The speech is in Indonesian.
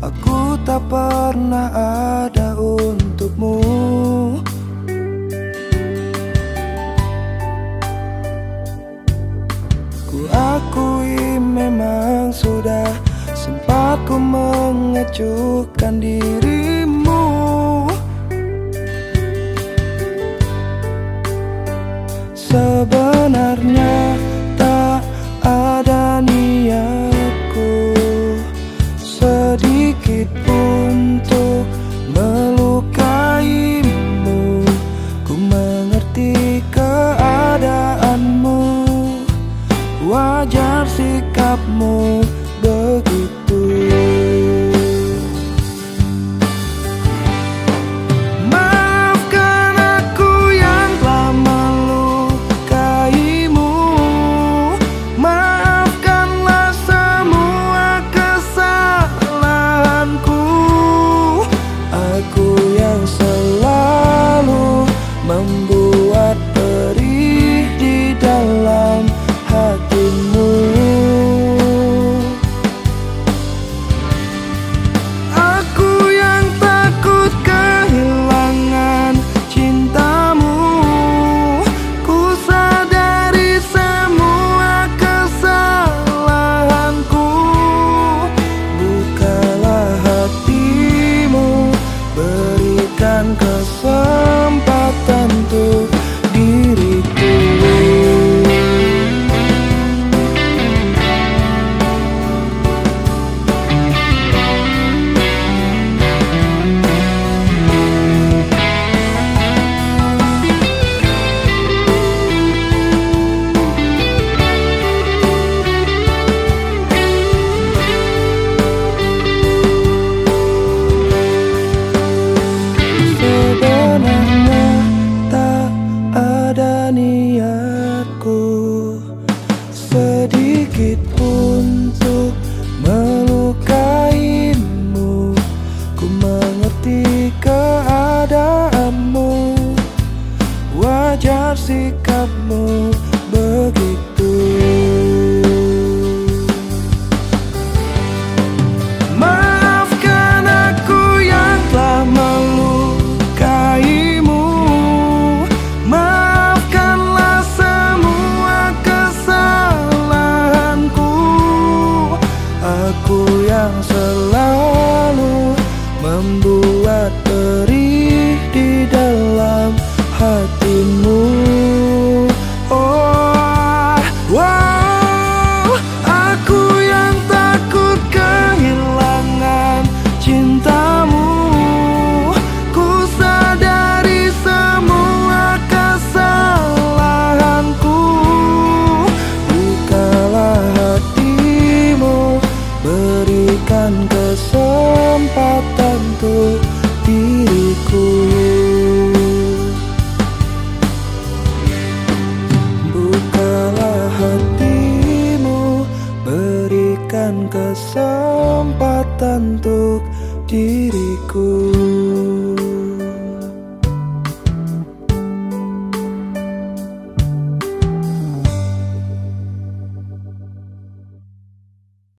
Aku tak pernah ada untukmu. Ku akui memang sudah sempat ku mengecuhkan dirimu Wajar sikapmu begitu. Maafkan aku yang telah melukaimu Maafkanlah semua kesalahanku. Aku yang selalu membuat niatku Sedikit pun untuk melukaimu. Ku mengerti keadaanmu. Wajar sikapmu Berikan kesempatan untuk diriku